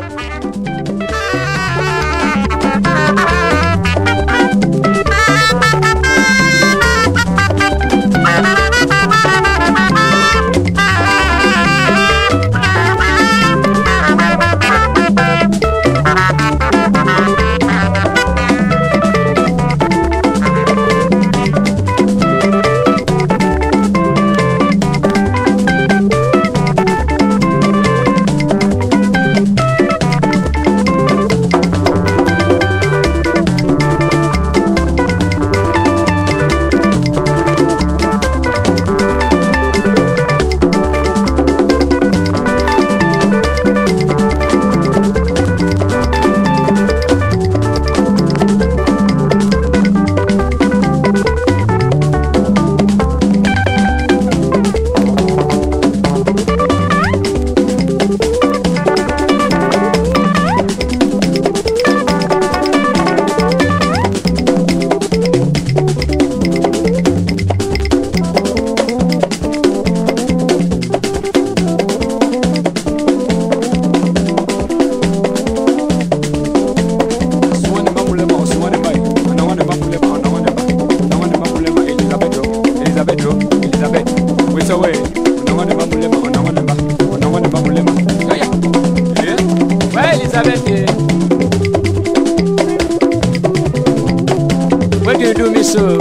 Osumane Elizabeth, Wait away, Anawane Mamulema, Anawane Ba, Anawane Mamulema, Yaya, yeah, Where Elizabeth, eh? Where do you do me so?